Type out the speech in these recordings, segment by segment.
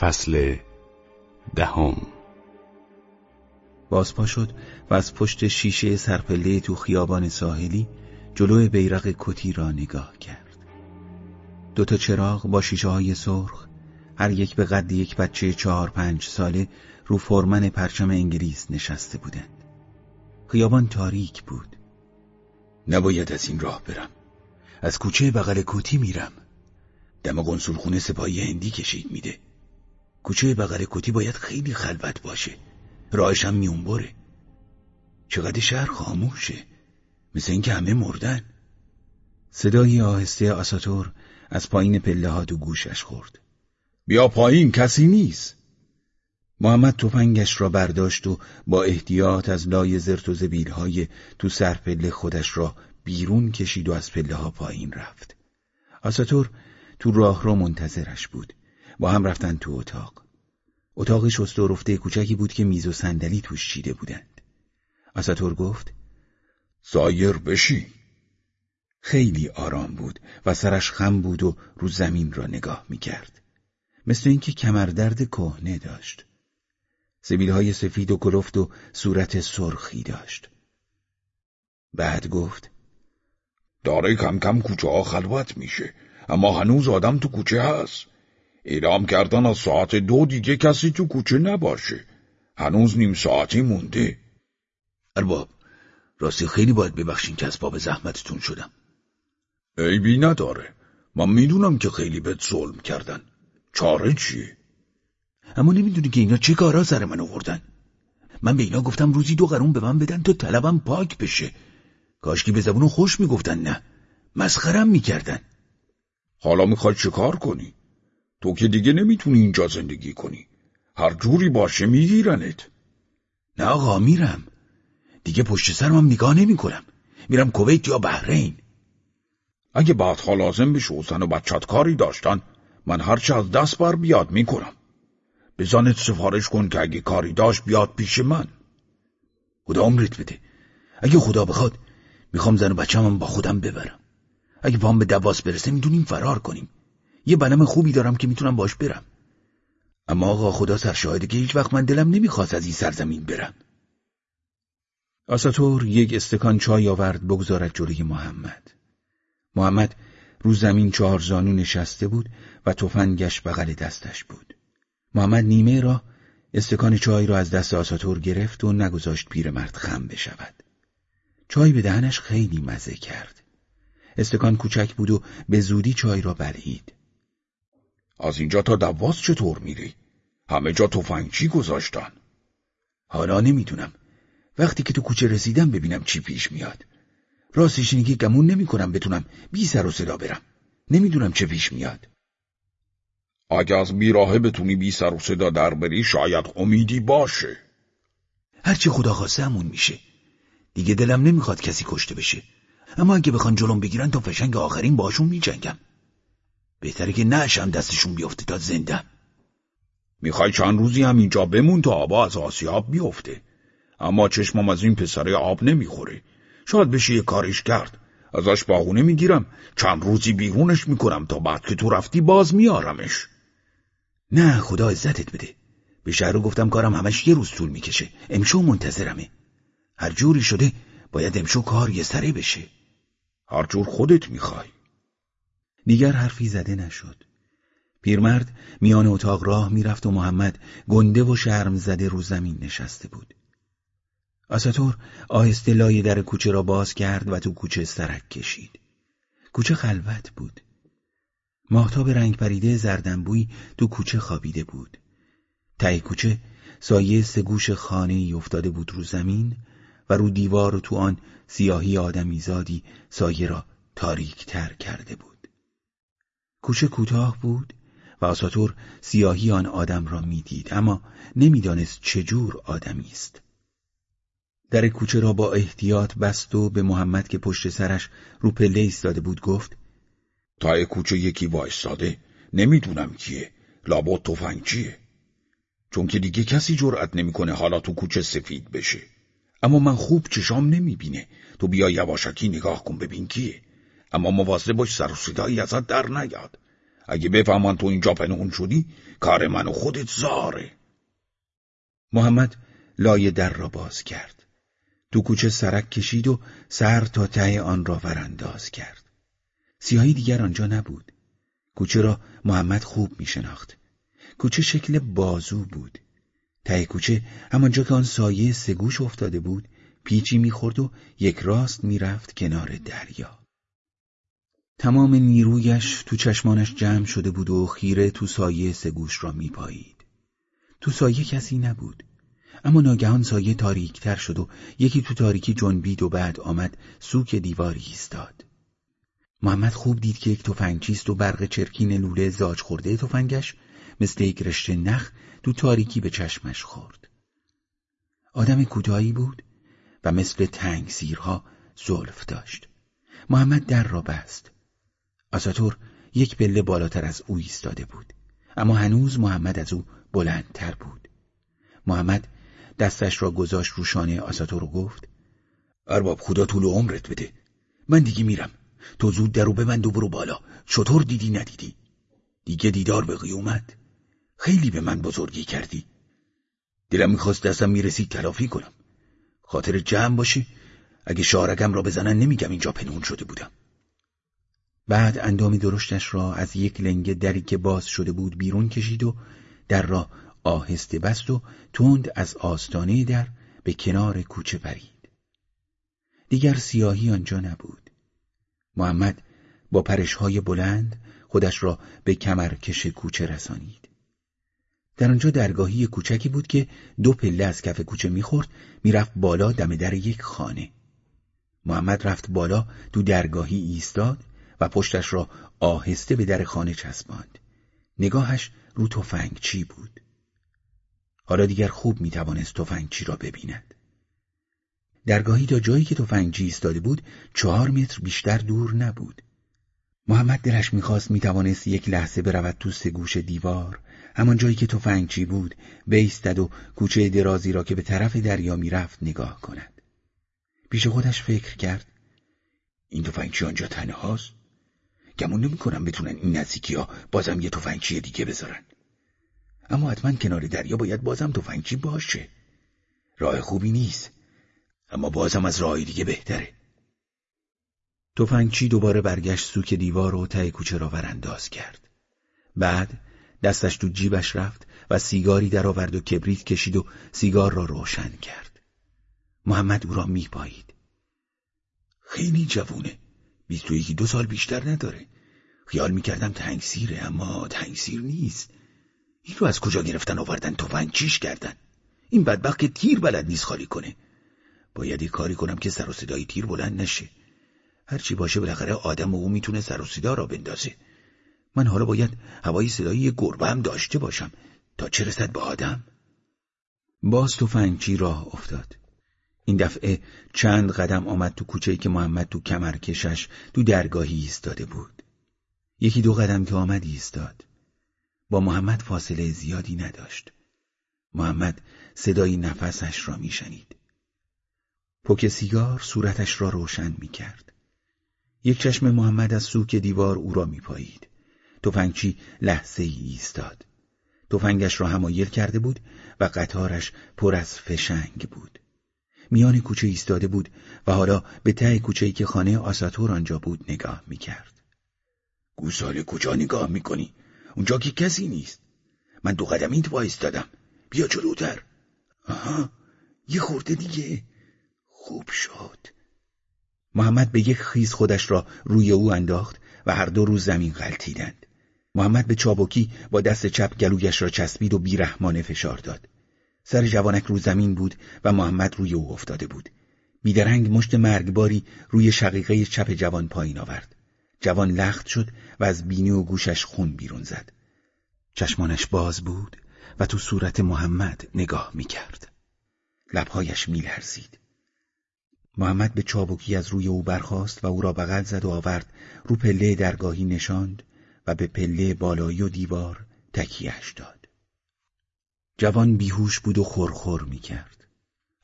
فصل دهم. بازپا شد و از پشت شیشه سرپله تو خیابان ساحلی جلوی بیرق کتی را نگاه کرد. دو تا چراغ با شیشه های سرخ هر یک به قد یک بچه چهار پنج ساله رو فرمن پرچم انگلیس نشسته بودند. خیابان تاریک بود. نباید از این راه برم. از کوچه بغل کوتی میرم. دم قنصولخونه سپاهی هندی کشید میده. کوچه بغل کوتی باید خیلی خلوت باشه. راهش هم میونبره. چقدر شهر خاموشه. مثل اینکه همه مردن. صدای آهسته آساتور از پایین پله ها تو گوشش خورد. بیا پایین کسی نیست. محمد تفنگش را برداشت و با احتیاط از لای زرت و زبیل های تو سرپله خودش را بیرون کشید و از پله ها پایین رفت. آساتور تو راه را منتظرش بود. با هم رفتن تو اتاق. اتاق شست و رفته کوچکی بود که میز و صندلی توش چیده بودند. آساتور گفت سایر بشی. خیلی آرام بود و سرش خم بود و رو زمین را نگاه می‌کرد. مثل اینکه کمردرد کهنه داشت. های سفید و کلفت و صورت سرخی داشت. بعد گفت داره کم کم کوچه ها خلوت میشه اما هنوز آدم تو کوچه هست. اعلام کردن از ساعت دو دیگه کسی تو کوچه نباشه. هنوز نیم ساعتی مونده. ارباب راستی خیلی باید ببخشین که از باب زحمتتون شدم. عیبی نداره. من می‌دونم که خیلی بهت ظلم کردن. چاره چیه؟ اما نمی‌دونی که اینا چه کارا سر من آوردن. من به اینا گفتم روزی دو قرون به من بدن تا طلبم پاک بشه. کاشکی به زبونو خوش می‌گفتن نه. مسخرم می‌کردن. حالا می‌خوای چه کار کنی؟ تو که دیگه نمی‌تونی اینجا زندگی کنی. هر جوری باشه میگیرنت. نه آقا میرم. دیگه پشت سرم نگاه نمی کنم میرم کویت یا بحرین. اگه بعدها لازم بشه و زن و بچت کاری داشتن من هرچه از دست بر بیاد می‌کنم. به زنت سفارش کن که اگه کاری داشت بیاد پیش من. خدا عمرت بده. اگه خدا بخواد می‌خوام زن و بچه‌مم با خودم ببرم. اگه پام به دواس برسه می‌تونیم فرار کنیم. یه بنم خوبی دارم که می‌تونم باش برم. اما آقا خدا سرشاهده که هیچ وقت من دلم نمی‌خواست از این سرزمین برم. آساتور یک استکان چای آورد بگذارد جلوی محمد. محمد رو زمین چهار زانو نشسته بود و تفنگش بغل دستش بود. محمد نیمه را استکان چای را از دست آساتور گرفت و نگذاشت پیرمرد خم بشود. چای به دهنش خیلی مزه کرد. استکان کوچک بود و به زودی چای را بلعید از اینجا تا دواز چطور میری؟ همه جا تفنگچی گذاشتن. حالا نمی‌دونم. وقتی که تو کوچه رسیدم ببینم چی پیش میاد. راستش اینه که گمون نمی‌کنم بتونم بی سر و صدا برم. نمی‌دونم چه پیش میاد. اگه از بیراهه بتونی بی سر و صدا در بری شاید امیدی باشه. هرچی خدا خواسته همون میشه. دیگه دلم نمی‌خواد کسی کشته بشه. اما اگه بخوان جلوم بگیرن تا فشنگ آخرین باشون میجنگم. بهتره که نشم دستشون بیفته تا زنده. می‌خوای چند روزی هم اینجا بمون تا آبا از آسیاب بیفته. اما چشمم از این پسره آب نمی‌خوره. شاید بشه یه کارش کرد. ازش باغونه می‌گیرم. چند روزی بیرونش می‌کنم تا بعد که تو رفتی باز میارمش. نه خدا عزتت بده. به شهر گفتم کارم همش یه روز طول می‌کشه. امشو منتظرمه. هر جوری شده باید امشو کار یه سره بشه. هر جور خودت می‌خوای. دیگر حرفی زده نشد. پیرمرد میان اتاق راه می‌رفت و محمد گنده و شرم زده رو زمین نشسته بود. آساتور آهسته لای در کوچه را باز کرد و تو کوچه سرک کشید. کوچه خلوت بود. ماهتاب رنگ پریده زردنبوی تو کوچه خوابیده بود. ته کوچه سایه سگوش خانه ای افتاده بود رو زمین و رو دیوار و تو آن سیاهی آدمیزادی سایه را تاریک تر کرده بود. کوچه کوتاه بود و آساتور سیاهی آن آدم را می‌دید اما نمی‌دانست چجور آدمی است. در کوچه را با احتیاط بست و به محمد که پشت سرش رو پله ایستاده بود گفت تای کوچه یکی وایستاده نمی‌دونم کیه لابد تفنگ چیه؟ چون که دیگه کسی جرأت نمی‌کنه حالا تو کوچه سفید بشه. اما من خوب چشام نمی‌بینه تو بیا یواشکی نگاه کن ببین کیه. اما مواظب باش سر و صدایی ازت در نیاد. اگه بفهمن تو اینجا پنهون شدی کار من و خودت زاره. محمد لای در را باز کرد. تو کوچه سرک کشید و سر تا ته آن را ورانداز کرد. سیاهی دیگر آنجا نبود. کوچه را محمد خوب می شناخت کوچه شکل بازو بود. ته کوچه همانجا که آن سایه سگوش افتاده بود پیچی می‌خورد و یک راست می‌رفت کنار دریا. تمام نیرویش تو چشمانش جمع شده بود و خیره تو سایه سگوش را میپایید. تو سایه کسی نبود. اما ناگهان سایه تاریکتر شد و یکی تو تاریکی جنبید و بعد آمد سوک دیواری ایستاد. محمد خوب دید که یک تفنگچیست و برق چرکین لوله زاج خورده تفنگش مثل یک رشته نخ تو تاریکی به چشمش خورد. آدم کوتاهی بود و مثل تنگ سیرها زلف داشت. محمد در را بست. آساتور یک بله بالاتر از او ایستاده بود. اما هنوز محمد از او بلندتر بود. محمد دستش را گذاشت رو شانه آساتور و گفت ارباب خدا طول عمرت بده. من دیگه میرم. تو زود درو ببند و برو بالا. چطور دیدی ندیدی؟ دیگه دیدار به قیومت. خیلی به من بزرگی کردی. دلم می‌خواست دستم می‌رسید تلافی کنم. خاطر جمع باشی. اگه شارگم را بزنن نمیگم اینجا پنهون شده بودم. بعد اندام درشتش را از یک لنگه دری که باز شده بود بیرون کشید و در را آهسته بست و تند از آستانه در به کنار کوچه پرید. دیگر سیاهی آنجا نبود. محمد با پرشهای بلند خودش را به کمرکش کوچه رسانید. در آنجا درگاهی کوچکی بود که دو پله از کف کوچه می‌خورد می‌رفت بالا دم در یک خانه. محمد رفت بالا دو درگاهی ایستاد و پشتش را آهسته به در خانه چسباند. نگاهش رو چی بود؟ حالا دیگر خوب می‌توانست چی را ببیند. درگاهی تا جایی که تفنگچی ایستاده بود چهار متر بیشتر دور نبود. محمد دلش می‌خواست می‌توانست یک لحظه برود تو سه گوش دیوار. همان جایی که تفنگچی بود بیستد و کوچه درازی را که به طرف دریا می‌رفت نگاه کند. پیش خودش فکر کرد این تفنگچی آنجا تنهاست؟ گمون نمی کنم بتونن این نزدیکی ها بازم یه تفنگچی دیگه بذارن. اما حتما کنار دریا باید بازم تفنگچی باشه. راه خوبی نیست. اما بازم از راه دیگه بهتره. تفنگچی دوباره برگشت سوک دیوار و ته کوچه را ورانداز کرد. بعد دستش تو جیبش رفت و سیگاری درآورد و کبریت کشید و سیگار را روشن کرد. محمد او را میپایید. خیلی جوونه. بیست و یکی دو سال بیشتر نداره. خیال می‌کردم تنگسیره اما تنگسیر نیست. این رو از کجا گرفتن آوردن؟ تفنگچیش کردن؟ این بدبخت که تیر بلد نیست خالی کنه. باید یه کاری کنم که سر و صدای تیر بلند نشه. هرچی باشه بالاخره آدم و او می‌تونه سر و صدا را بندازه. من حالا باید هوای صدایی گربه هم داشته باشم. تا چه رسد به آدم؟ باز تفنگچی راه افتاد. این دفعه چند قدم آمد تو کوچه که محمد تو کمرکشش تو درگاهی ایستاده بود. یکی دو قدم که آمد ایستاد. با محمد فاصله زیادی نداشت. محمد صدای نفسش را میشنید. پک سیگار صورتش را روشن می‌کرد. یک چشم محمد از سوک دیوار او را میپایید. تفنگچی لحظه ای ایستاد. تفنگش را همایل کرده بود و قطارش پر از فشنگ بود. میان کوچه ایستاده بود و حالا به ته کوچه‌ای که خانه آساتور آنجا بود نگاه می‌کرد. گوساله کجا نگاه می‌کنی؟ اونجا که کسی نیست. من دو قدم این تو ایستادم. بیا جلوتر. آها یه خورده دیگه. خوب شد. محمد به یک خیز خودش را روی او انداخت و هر دو رو زمین غلطیدند. محمد به چابکی با دست چپ گلویش را چسبید و بیرحمانه فشار داد. سر جوانک رو زمین بود و محمد روی او افتاده بود. بیدرنگ مشت مرگباری روی شقیقه چپ جوان پایین آورد. جوان لخت شد و از بینی و گوشش خون بیرون زد. چشمانش باز بود و تو صورت محمد نگاه می‌کرد. لبهایش میلرزید. محمد به چابکی از روی او برخاست و او را بغل زد و آورد. رو پله درگاهی نشاند و به پله بالایی و دیوار تکیهش داد. جوان بیهوش بود و خورخور می‌کرد.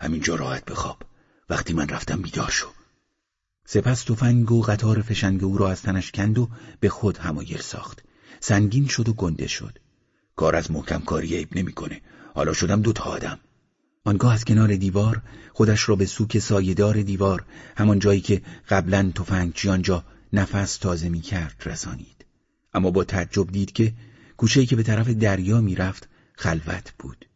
همینجا راحت بخواب. وقتی من رفتم بیدار شو. سپس تفنگ و قطار فشنگ او را از تنش کند و به خود همایل ساخت. سنگین شد و گنده شد. کار از محکم کاری عیب نمی‌کنه. حالا شدم دو تا آدم. آنگاه از کنار دیوار خودش را به سوک سایدار دیوار همان جایی که قبلا تفنگچی آنجا نفس تازه می کرد رسانید. اما با تعجب دید که گوشه که به طرف دریا می‌رفت خلوت بود.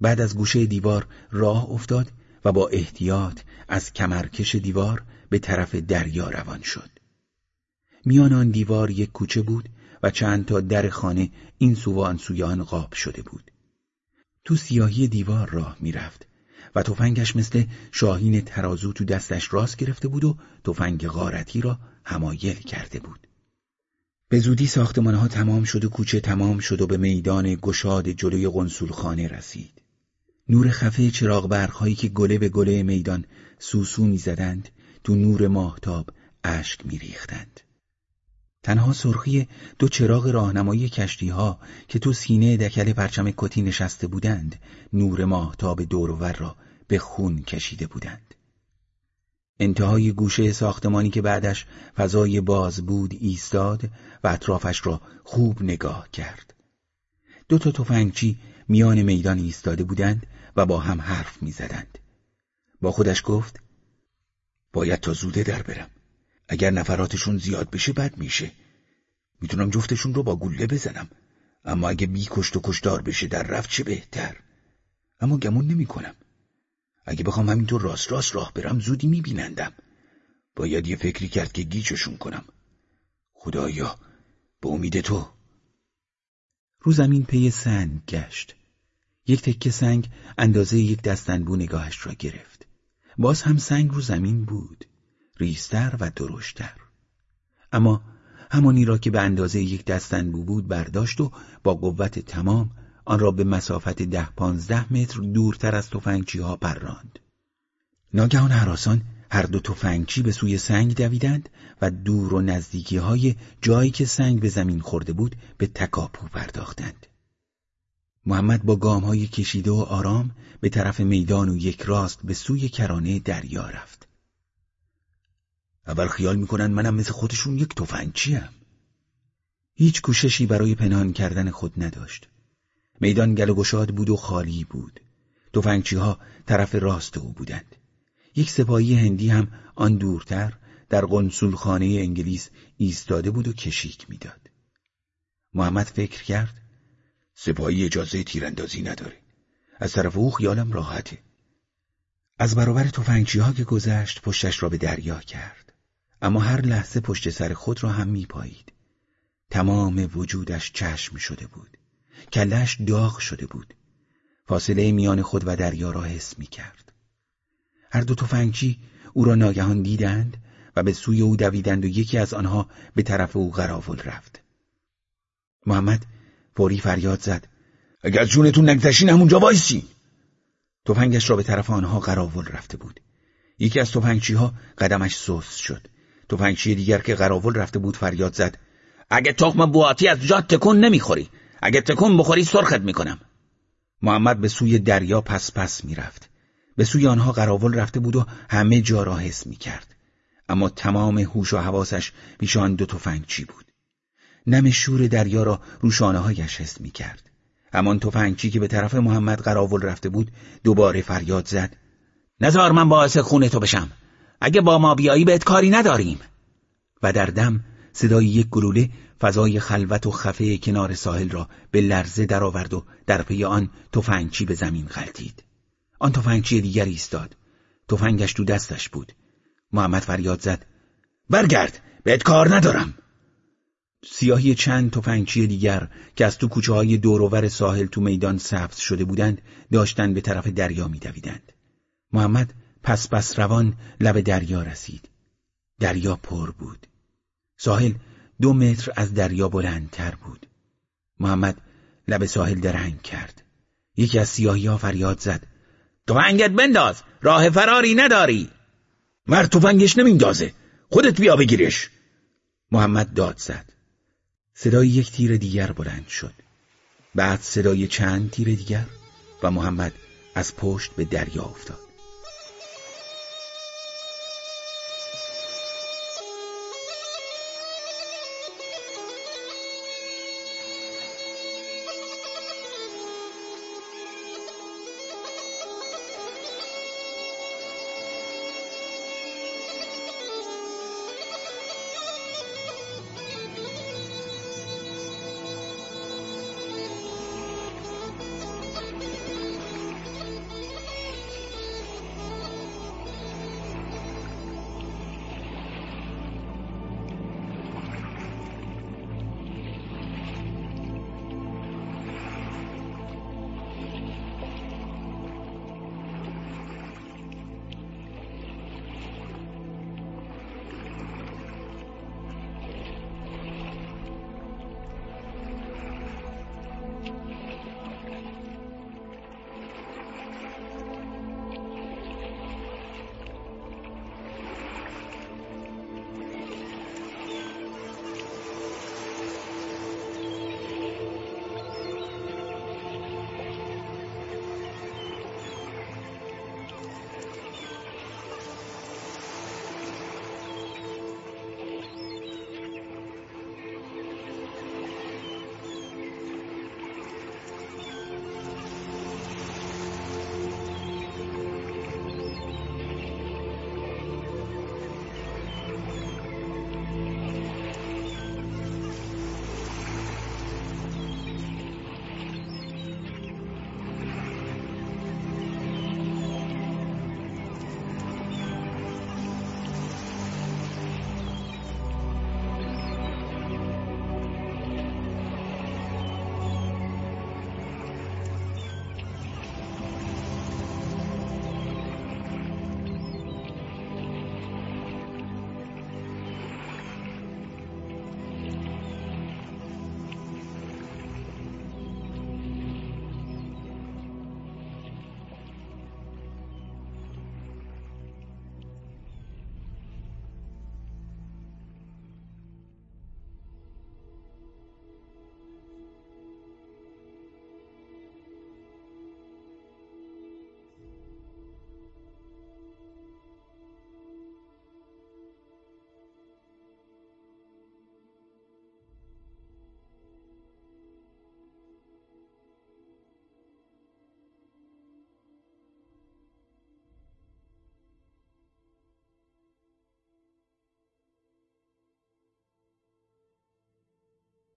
بعد از گوشه دیوار راه افتاد و با احتیاط از کمرکش دیوار به طرف دریا روان شد. میان آن دیوار یک کوچه بود و چند تا در خانه این سو و آن سوی آن قاب شده بود. تو سیاهی دیوار راه می‌رفت و تفنگش مثل شاهین ترازو تو دستش راست گرفته بود و تفنگ غارتی را همایل کرده بود. به زودی ساختمانها تمام شد و کوچه تمام شد و به میدان گشاد جلوی خانه رسید. نور خفه چراغ برقهایی که گله به گله میدان سوسو می‌زدند تو نور ماهتاب اشک میریختند. تنها سرخی دو چراغ راهنمایی کشتی ها که تو سینه دکل پرچم کتی نشسته بودند نور ماهتاب دورور را به خون کشیده بودند. انتهای گوشه ساختمانی که بعدش فضای باز بود ایستاد و اطرافش را خوب نگاه کرد. دو تا تفنگچی میان میدان ایستاده بودند و با هم حرف می‌زدند. با خودش گفت باید تا زوده در برم. اگر نفراتشون زیاد بشه بد میشه. می‌تونم جفتشون رو با گله بزنم. اما اگه بی کشت و کشتار بشه در رفت چه بهتر؟ اما گمون نمی کنم اگه بخوام همینطور راست راست راه برم زودی میبینندم. باید یه فکری کرد که گیچشون کنم. خدایا به امید تو. رو زمین پی سنگ گشت. یک تکه سنگ اندازه یک دستنبو نگاهش را گرفت. باز هم سنگ رو زمین بود. ریستر و درشتر. اما همانی را که به اندازه یک دستنبو بود برداشت و با قوت تمام آن را به مسافت ده پانزده متر دورتر از تفنگچی ها پراند. ناگهان حراسان هر دو تفنگچی به سوی سنگ دویدند و دور و نزدیکی های جایی که سنگ به زمین خورده بود به تکاپو پرداختند. محمد با گام های کشیده و آرام به طرف میدان و یک راست به سوی کرانه دریا رفت. اول خیال می‌کنن منم مثل خودشون یک تفنگچیم. هیچ کوششی برای پنهان کردن خود نداشت. میدان گل گشاد بود و خالی بود. تفنگچی ها طرف راست او بودند. یک سپاهی هندی هم آن دورتر در قنصول خانه انگلیس ایستاده بود و کشیک می‌داد. محمد فکر کرد سپاهی اجازه تیراندازی نداره. از طرف او خیالم راحته. از برابر تفنگچی ها که گذشت پشتش را به دریا کرد. اما هر لحظه پشت سر خود را هم میپایید. تمام وجودش چشم شده بود. کلش داغ شده بود. فاصله میان خود و دریا را حس می کرد هر دو تفنگچی او را ناگهان دیدند و به سوی او دویدند و یکی از آنها به طرف او قراول رفت. محمد فوری فریاد زد. اگر جونتون نگذشین همونجا وایسی. تفنگش را به طرف آنها قراول رفته بود. یکی از تفنگچی ها قدمش سوس شد. تفنگچی دیگر که قراول رفته بود فریاد زد. اگه تخم بواتی از جات تکون نمی‌خوری. اگه تکون بخوری سرخت می‌کنم. محمد به سوی دریا پس پس می‌رفت. به سوی آنها قراول رفته بود و همه جا را حس می‌کرد. اما تمام هوش و حواسش پیش آن دو تفنگچی بود؟ نم شور دریا را روشانه هایش حس می کرد. همان تفنگچی که به طرف محمد قراول رفته بود دوباره فریاد زد. نزار من باعث خونه تو بشم. اگه با ما بیایی بهت کاری نداریم. و در دم صدای یک گلوله فضای خلوت و خفه کنار ساحل را به لرزه درآورد و در پی آن تفنگچی به زمین غلطید آن تفنگچی دیگری ایستاد تفنگش تو دستش بود محمد فریاد زد برگرد بهت کار ندارم سیاهی چند تفنگچی دیگر که از تو کوچه های دوروور ساحل تو میدان سبز شده بودند داشتند به طرف دریا میدویدند. محمد پس پس روان لب دریا رسید. دریا پر بود. ساحل دو متر از دریا بلندتر بود. محمد لب ساحل درنگ کرد. یکی از سیاهی ها فریاد زد. تفنگت بنداز راه فراری نداری مرد تفنگش نمیندازه خودت بیا بگیرش محمد داد زد صدای یک تیر دیگر بلند شد بعد صدای چند تیر دیگر و محمد از پشت به دریا افتاد